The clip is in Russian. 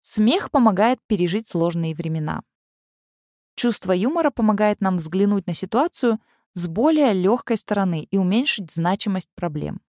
Смех помогает пережить сложные времена. Чувство юмора помогает нам взглянуть на ситуацию с более легкой стороны и уменьшить значимость проблем.